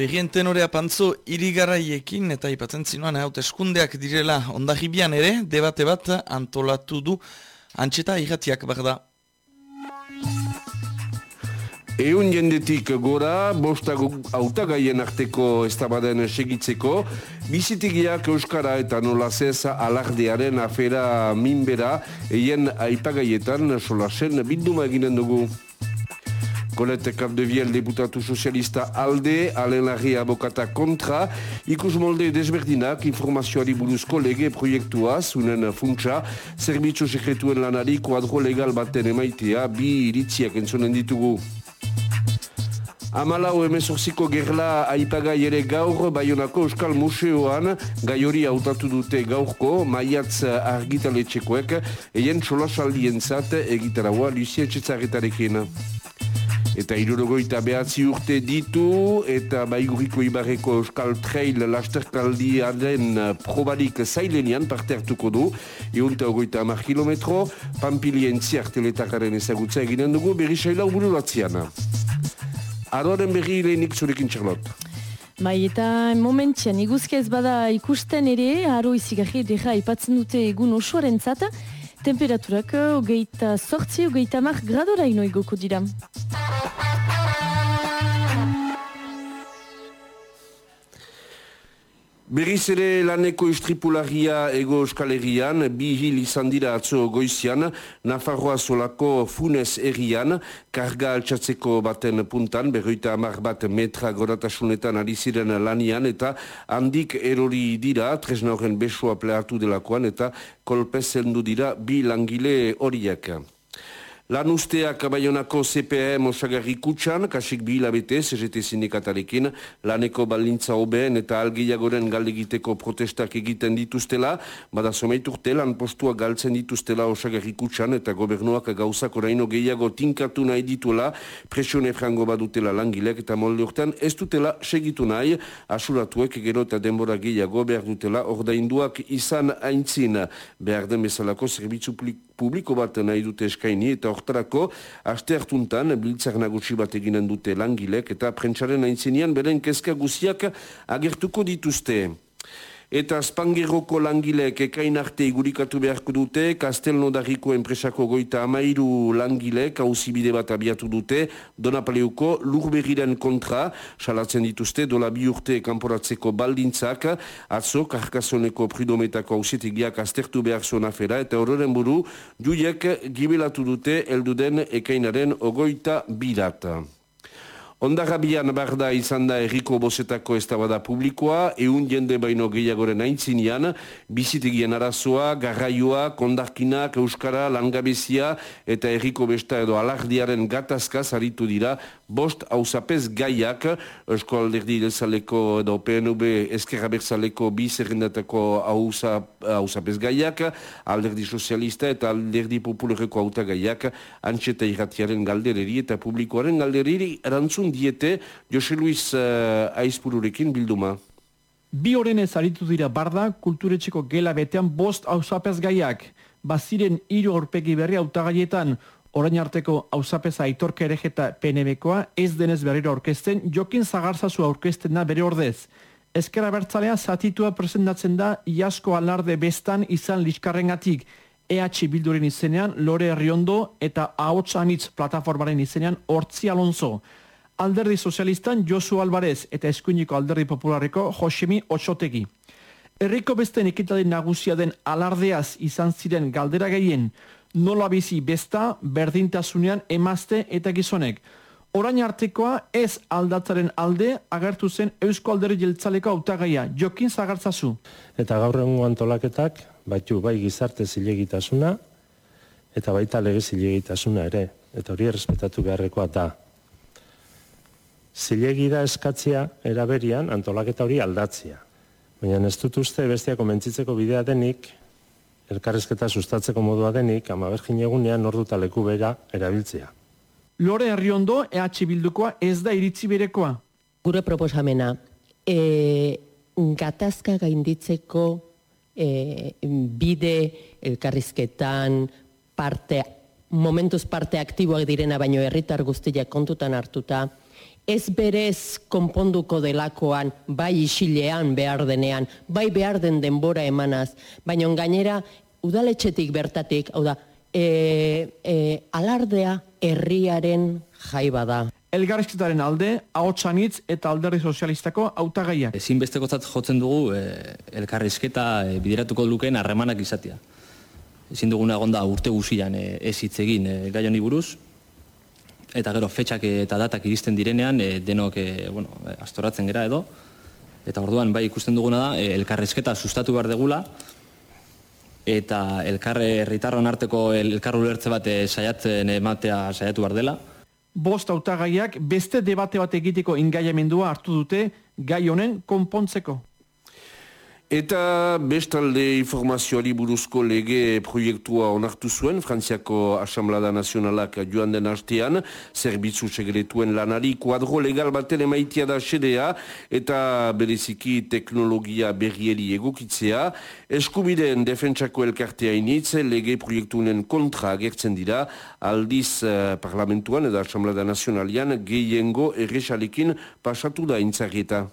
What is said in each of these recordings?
Berrien tenorea pantzo irigaraiekin eta ipatzen zinuan haut eskundeak direla ondahibian ere, debate bat antolatu du antxeta irratiak da. Eun jendetik gora, bosta autagaien arteko estabaden segitzeko, bizitigiak Euskara eta nola zeza alardearen afera minbera, eien aipagaietan solasen binduma eginen dugu. Colette Capdeviel, deputatu sozialista alde, Alain Larri abokata kontra, ikus molde desberdinak informazioari buruzko lege proiektua, zunen funtsa, zerbitzu sekretuen lanari kuadro legal baten emaitea, bi iritziak entzonen ditugu. Amalau emezorziko gerla aipagai ere gaur Bayonako Euskal Museoan gai hori hautatu dute gaurko maiatz argitaletxekoek eien solasaldien zat egitaraua Lucia Txetzarretarekin eta irurogoita behatzi urte ditu eta baiguriko ibarreko euskal trail lasterkaldiaren probarik zailenian parte hartuko du eunta ogoita amar kilometro pampilien ziarteletakaren ezagutza eginen dugu berri saila uburu latziana Adoren berri lehenik zurekin txarlot. Bai, eta momentxean iguzkez bada ikusten ere, aro izigarri deja ipatzen dute egun osoaren zata, temperaturak hogeita sortzi, hogeita mar gradora inoigoko dira. Berriz ere laneko istripularia ego euskal herrian, bi hil izan dira atzo goizian, Nafarroa solako funez herrian, karga altsatzeko baten puntan, berroita amar bat metra goratasunetan ari ziren lanian, eta handik erori dira, tresna horren besoa pleatu delakoan, eta kolpez zendu dira bi langile horiak. Lan usteak baionako CPM osagarri kutsan, kasik bi hilabete, CGT sindikatarekin, laneko balintza hobeen eta algeiagoren galdegiteko protestak egiten dituztela, bada somaiturte lan postua galtzen dituztela osagarri kutsan eta gobernuak gauzak oraino gehiago tinkatu nahi dituela, presione frango badutela langilek eta molde urtean ez dutela segitu nahi, asuratuek gero eta denbora gehiago behar dutela ordainduak izan aintzin. Behar den bezalako zerbitzu publiko bat nahi dute eskaini eta hortarako aste hartuntan biltzak nagusi bat eginen dute langilek eta prentsaren aintzinean beren kezka guziak agertuko dituzte. Eta Spangeroko langileek ekain arte igurikatu beharko dute, Kastelno darriko enpresako goita amairu langilek hausibide bat abiatu dute, Donapaleuko lurberriren kontra, salatzen dituzte, dola bi urte kanporatzeko baldintzak, atzo, karkasoneko pridometako hausitegiak astertu behar zuen afera, eta horren buru, juiek gibelatu dute elduden ekainaren ogoita bidata. Ondarabian barda izan da erriko bosetako estabada publikoa, eun jende baino gehiagoren aintzinean, bizitegien arazoa, garraioa, kondarkinak, euskara, langabezia eta erriko besta edo alardiaren gatazka zaritu dira bost hausapez gaiak, Eusko Alderdi Lezaleko edo PNB Eskerra Berzaleko bi zerrendatako hausapez gaiak, Alderdi Sozialista eta Alderdi Populareko auta gaiak, antxeta irratiaren galdereri eta publikoaren galdereri erantzun diete Jose Luis uh, Aizpururekin bilduma. Bi horrenez aritu dira barda, kulturetxeko gela betean bost hausapez gaiak, baziren hiru aurpegi berri autagaietan, orain arteko hausapeza aitorka ere eta PNB-koa ez denez berriro orkesten, jokin zagarzazu aurkesten da bere ordez. Ezkera bertzalea zatitua presentatzen da iasko alarde bestan izan liskarrengatik, EH Bilduren izenean Lore Herriondo eta Ahots Anitz plataformaren izenean Hortzi Alonso. Alderdi Sozialistan Josu Alvarez eta Eskuiniko Alderdi Popularreko Josemi Otsotegi. Herriko besten ekitadin nagusia den alardeaz izan ziren galdera gehien, nola bizi besta berdintasunean emazte eta gizonek. Orain artekoa ez aldatzaren alde agertu zen Eusko Alderi Jeltzaleko autagaia, jokin zagartzazu. Eta gaur egun antolaketak, baitu bai gizarte zilegitasuna, eta baita lege zilegitasuna ere, eta hori errespetatu beharrekoa da. Zilegi da eskatzia eraberian antolaketa hori aldatzia. Baina ez dut uste bestia komentzitzeko bidea denik, elkarrezketa sustatzeko modua denik, ama bergin egunean orduta leku bera erabiltzea. Lore Herriondo, EH Bildukoa ez da iritzi berekoa. Gure proposamena, e, gatazka gainditzeko e, bide elkarrizketan parte, momentuz parte aktiboak direna, baino herritar guztiak kontutan hartuta, ez berez konponduko delakoan, bai isilean behar denean, bai behar den denbora emanaz, baina gainera udaletxetik bertatik, hau da, e, e, alardea herriaren jaiba da. Elgarrizketaren alde, ahotsanitz eta alderri sozialistako hautagaiak. Ezinbesteko jotzen dugu e, elkarrizketa e, bideratuko lukeen harremanak izatea. Ezin duguna egonda urte guzian e, ez hitz egin e, gai honi buruz, eta gero fetxak eta datak iristen direnean e, denok e, bueno, e, astoratzen gera edo. Eta orduan bai ikusten duguna da e, elkarrezketa sustatu behar degula. Eta elkarre herritarron arteko elkarru lertze bat saiatzen ematea saiatu behar dela. Bost autagaiak beste debate bat egiteko ingaiamendua hartu dute gai honen konpontzeko. Eta bestalde informazioari buruzko lege proiektua onartu zuen, Frantziako Asamblada Nazionalak joan den hastean, zerbitzu segretuen lanari kuadro legal baten emaitia da sedea, eta bereziki teknologia berrieri egokitzea, eskubideen defentsako elkartea initz, lege proiektunen kontra agertzen dira, aldiz eh, parlamentuan eta Asamblada Nazionalian gehiengo erresalekin pasatu da intzarrieta.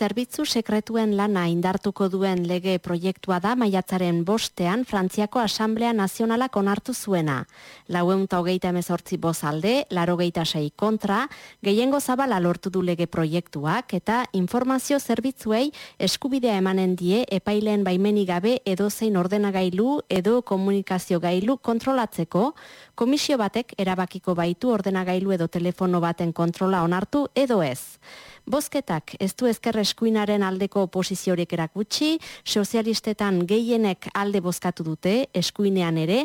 Zerbitzu sekretuen lana indartuko duen lege proiektua da maiatzaren bostean Frantziako Asamblea Nazionalak onartu zuena. Laueunta hogeita emezortzi bozalde, laro geita sei kontra, gehiengo zabala lortu du lege proiektuak eta informazio zerbitzuei eskubidea emanen die epaileen baimeni gabe edo zein ordenagailu edo komunikazio gailu kontrolatzeko, komisio batek erabakiko baitu ordenagailu edo telefono baten kontrola onartu edo ez. Bozketak ez du ezker eskuinaren aldeko oposiziorik erakutsi, sozialistetan gehienek alde bozkatu dute, eskuinean ere,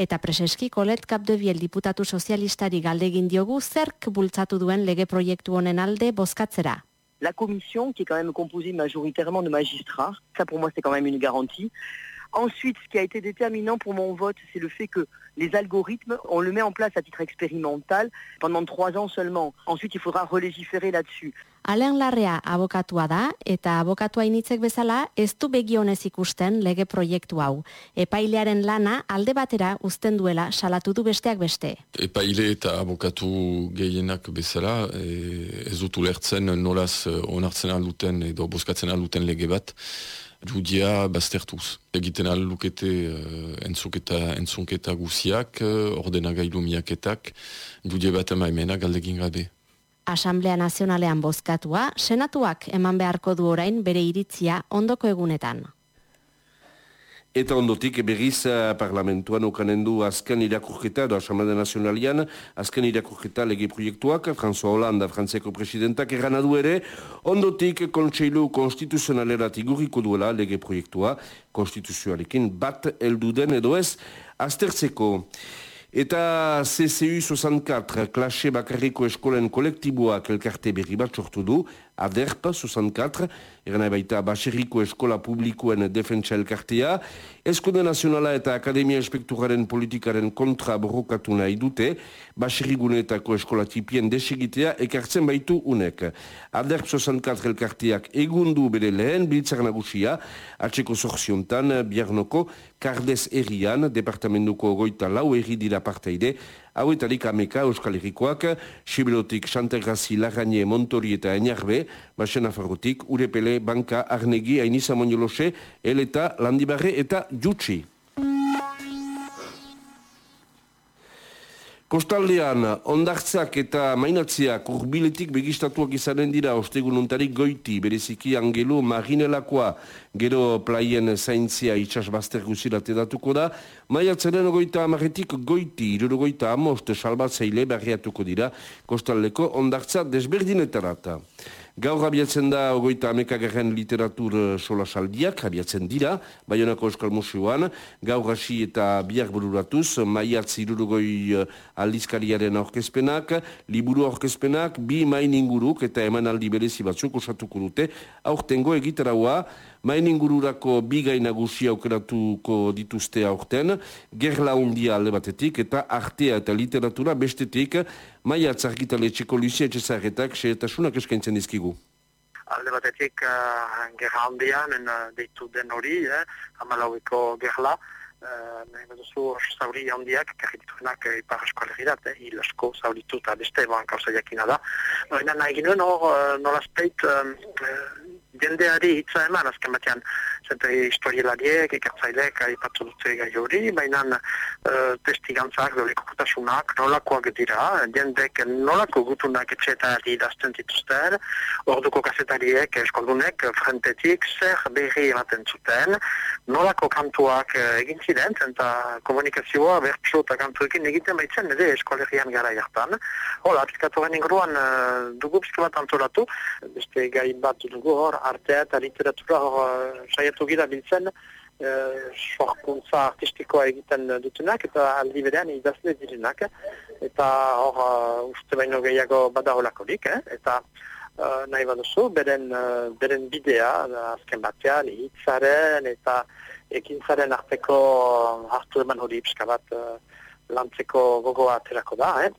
eta preseski kolet kapdebiel diputatu sozialistari galdegin diogu zerk bultzatu duen lege proiektu honen alde bozkatzera. La commission, qui est quand même composée majoritairement de magistrats, ça pour moi c'est quand même une garantie, Ensuite, ce qui a été déterminant pour mon vote, c'est le fait que les algorithmes, on le met en place à titre expérimental pendant trois ans seulement. Ensuite, il faudra relégiférer là-dessus. Alen Larrea abokatua da eta abokatua initzek bezala ez du begionez ikusten lege proiektu hau. Epailearen lana alde batera uzten duela salatu du besteak beste. Epaile eta abokatu gehienak bezala e, ez dut ulertzen nolaz e, onartzen alduten edo boskatzen alduten lege bat judia baztertuz. Egiten alukete uh, entzuketa, entzunketa guziak, uh, ordenagailu miaketak, judia bat ema emena galdegin gabe. Asamblea Nazionalean bozkatua, senatuak eman beharko du orain bere iritzia ondoko egunetan. Eta ondotik berriz uh, parlamentuan okanen du azken irakurketa edo Asamblea Nazionalian azken irakurketa lege proiektuak. François Hollande, Frantziako presidentak erran adu ere, ondotik kontseilu konstituzionalerat igurriko duela lege proiektua. Konstituzioarekin bat elduden edo ez aztertzeko. Eta CCU 64, klase bakarriko eskolen kolektiboak elkarte berri bat sortu du, ADERP 64, eran baita baserriko eskola publikoen defentsa elkartea, Eskunde Nazionala eta Akademia Inspekturaren politikaren kontra borrokatu nahi dute, baserrigunetako eskola tipien desegitea ekartzen baitu unek. ADERP 64 elkarteak egundu bere lehen biltzak nagusia, atxeko zorziontan, biarnoko, Kardez Erian, departamentuko goita lau erri dira parteide, hauetarik ameka Euskal Herrikoak, Sibelotik, Santergazi, Larraine, Montori eta Enarbe, Basen Afarrotik, Urepele, Banka, Arnegi, Ainiza Moniolose, Eleta, Landibarre eta Jutsi. Kostaldean, ondartzak eta mainatziak urbiletik begistatuak izanen dira ostegun untarik goiti, bereziki angelu marinelakoa gero plaien zaintzia itxas bazter guzirat edatuko da, maiatzaren goita amaretik goiti, irurogoita amost salbatzeile berriatuko dira kostaldeko ondartza desberdinetarata. Gaur abiatzen da ogoita amekagaren literatur eh, sola saldiak, abiatzen dira, Bayonako Euskal Museoan, gaur hasi eta biak bururatuz, maiatz irurugoi eh, aldizkariaren aurkezpenak, liburu aurkezpenak, bi main inguruk eta emanaldi berezi batzuk osatuko dute, aurtengo egitaraua, main ingururako bi gainagusi aukeratuko dituzte aurten, gerla hundia alde batetik eta artea eta literatura bestetik, Maia atzarkitale txeko Lucia Etxezarretak xeetasunak eskaintzen dizkigu. Alde batetik uh, gerra handian, en, uh, deitu den hori, eh, amalauiko gerla, Uh, nahi baduzu zauri handiak, dituenak uh, ipar eskualegirat, eh, hil asko zauritu eta beste eban kauza jakina da. Baina nahi ginuen hor, uh, nolazpeit, uh, jendeari hitza eman, azken batean, zente historielariek, ikertzaileek, aipatzu dute gai hori, baina uh, testigantzak, dolekokotasunak, nolakoak dira, jendek nolako gutunak etxetari idazten dituzten, orduko kasetariek, eskoldunek, frentetik, zer berri ematen zuten, nolako kantuak egin ziren, eta komunikazioa bertso eta kantuekin egiten baitzen, ere eskolerian gara jartan. Hola, aplikatoren inguruan uh, dugu bat antolatu, beste gai bat dugu hor, artea eta literatura hor uh, saiatu gira biltzen eh, sorkuntza artistikoa egiten dutenak eta aldi berean idazle direnak eta hor uh, uste baino gehiago badaolakorik eh? eta uh, nahi baduzu beren, uh, beren bidea azken batean hitzaren eta ekintzaren arteko hartu eman hori pixka bat lantzeko gogoa aterako da, eh?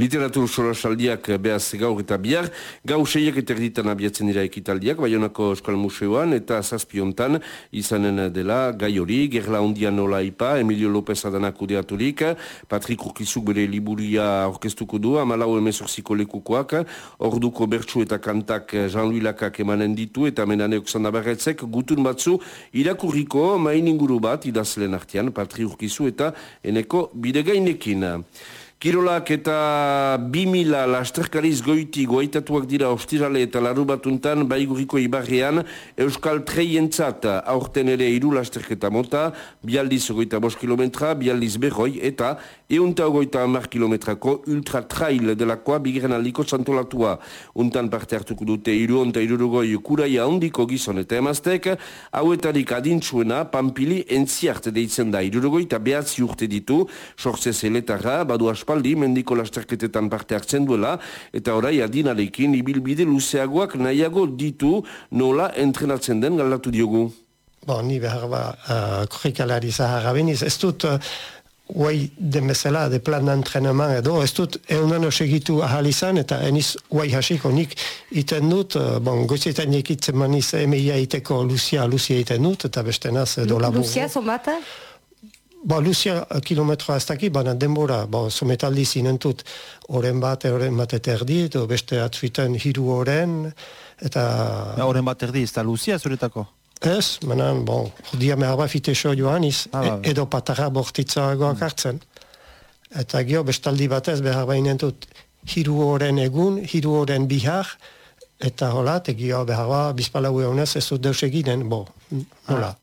Literatur solasaldiak behaz gaur eta bihar, gau seiak eta erditan abiatzen dira ekitaldiak, Bayonako Euskal Museoan eta Zazpiontan izanen dela gai hori, Gerla Ondian Nola Ipa, Emilio López Adanak udeaturik, Patrik Urkizuk bere liburia orkestuko du, Amalau emezorziko lekukoak, Orduko Bertsu eta Kantak Jean-Louis Lakak emanen ditu eta menane oksanda barretzek, gutun batzu irakurriko main inguru bat idazlen artean, Patrik Urkizu eta Eneko Bidegainekin. Kirolak eta 2000 lasterkariz goiti goaitatuak dira ostirale eta laru batuntan baiguriko ibarrean Euskal Treientzat. Aurten ere iru lasterketa mota, bialdiz goita bos kilometra, bialdiz berroi eta eunta goita amar kilometrako ultra trail delakoa bigren aldiko santolatua. Untan parte hartuko dute iru onta irurugoi kuraia ondiko gizon eta emaztek, hauetarik adintsuena pampili entziart deitzen da irurugoi eta behatzi urte ditu, sortze zeletarra, badu aspa aspaldi mendiko lasterketetan parte hartzen duela eta orai adinarekin ibilbide luzeagoak nahiago ditu nola entrenatzen den galdatu diogu. Bon, ni behar ba, uh, korrikalari zaharra beniz, ez dut uh, guai den bezala, de plan d'entrenement edo, ez dut eunan segitu ahal izan, eta eniz guai hasiko nik iten dut, uh, bon, goizetan ekitzen maniz emeia iteko Lucia, Lucia iten dut, eta beste naz edo labur. Lucia, somata? Ba, Lucia kilometroa ez dakit, baina denbora, ba, sometaldi zinentut, oren bat, oren bat eta erdi, edo beste atzuiten hiru oren, eta... Ja, oren bat erdi, ez da Lucia zuretako? Ez, menan, bon, jodia mehar bat fite so joan iz, ah, e, edo patara bortitzagoak mm. hartzen. Eta gio, bestaldi batez behar bainentut, hiru oren egun, hiru oren bihar, eta hola, tegio behar bat, bizpalau egunez, ez dut deus eginen, bo, nola. Ah.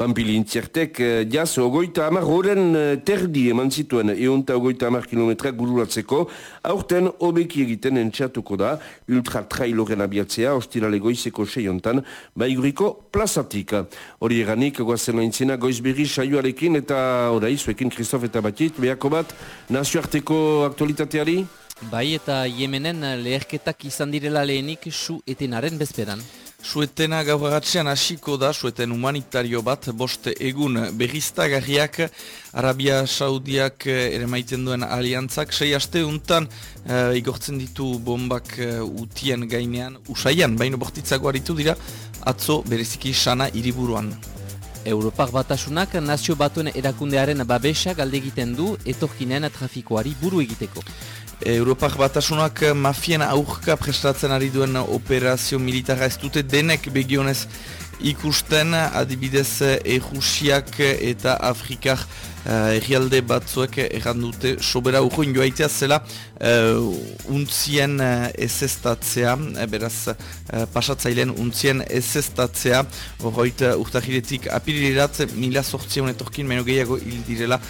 Pampili intzertek, eh, jaz, ogoita amar horren eh, terdi eman zituen eunta ogoita amar kilometrak gurulatzeko, aurten obeki egiten entxatuko da, ultra trailoren abiatzea, ostirale goizeko seiontan, baiguriko plazatik. Hori eranik, guazen aintzena goizberri saioarekin eta orai, zuekin Kristof eta Batit, behako bat, nazioarteko aktualitateari? Bai eta Yemenen leherketak izan direla lehenik su etenaren bezperan. Suetena gaur agatzean hasiko da, sueten humanitario bat, boste egun berriztagarriak, Arabia Saudiak ere maiten duen aliantzak, sei aste untan uh, igortzen ditu bombak uh, utien gainean, usaian, baino bortitzago aritu dira, atzo bereziki sana hiriburuan. Europak batasunak nazio batuen erakundearen babesa galdegiten du etorkinen trafikoari buru egiteko. Europak batasunak mafien aurka prestatzen ari duen operazio militara ez dute denek begionez ikusten adibidez Erusiak eta Afrikar uh, errialde batzuek erran dute sobera urruin joaitea zela uh, untzien ezestatzea, beraz uh, pasatzailean untzien ezestatzea horroit urtahiretik apirirat mila sortzion etorkin meno gehiago hil direla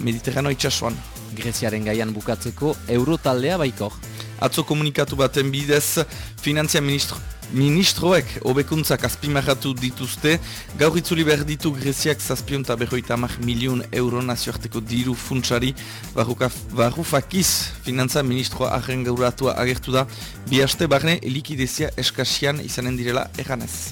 Mediterrano itxasuan. Greziaren gaian bukatzeko Eurotaldea baikor. Atzo komunikatu baten bidez, Finantzia Ministro Ministroek hobekuntzak azpimarratu dituzte, gaur itzuli behar ditu Greziak zazpion eta berroita amak milion euro nazioarteko diru funtsari, barru fakiz finantza ministroa ahren gauratua agertu da, bi haste barne likidezia eskasian izanen direla erganez.